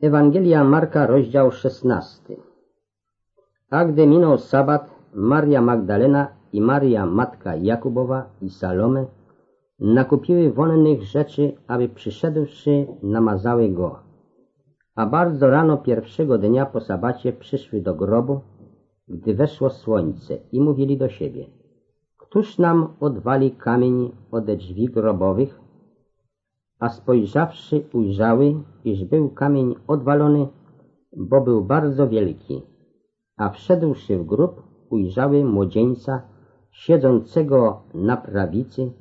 Ewangelia Marka, rozdział 16. A gdy minął sabat, Maria Magdalena i Maria matka Jakubowa i Salome nakupiły wonnych rzeczy, aby przyszedłszy namazały go. A bardzo rano pierwszego dnia po sabacie przyszły do grobu, gdy weszło słońce i mówili do siebie. Któż nam odwali kamień ode drzwi grobowych? A spojrzawszy ujrzały, iż był kamień odwalony, bo był bardzo wielki. A wszedłszy w grób, ujrzały młodzieńca, siedzącego na prawicy,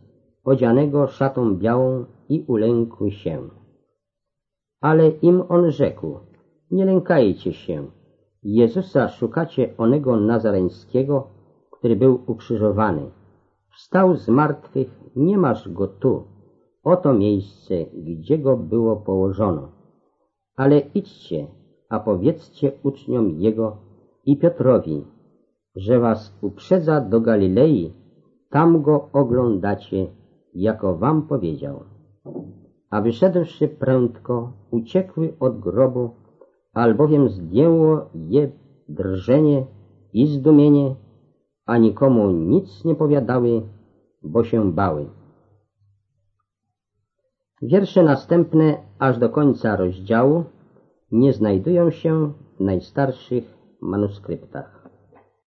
odzianego szatą białą i ulękły się. Ale im on rzekł, nie lękajcie się, Jezusa szukacie onego nazareńskiego, który był ukrzyżowany. Wstał z martwych, nie masz go tu, oto miejsce, gdzie go było położono. Ale idźcie, a powiedzcie uczniom jego i Piotrowi, że was uprzedza do Galilei, tam go oglądacie, jako wam powiedział. A wyszedłszy prędko, uciekły od grobu, albowiem zdjęło je drżenie i zdumienie, a nikomu nic nie powiadały, bo się bały. Wiersze następne aż do końca rozdziału nie znajdują się w najstarszych manuskryptach.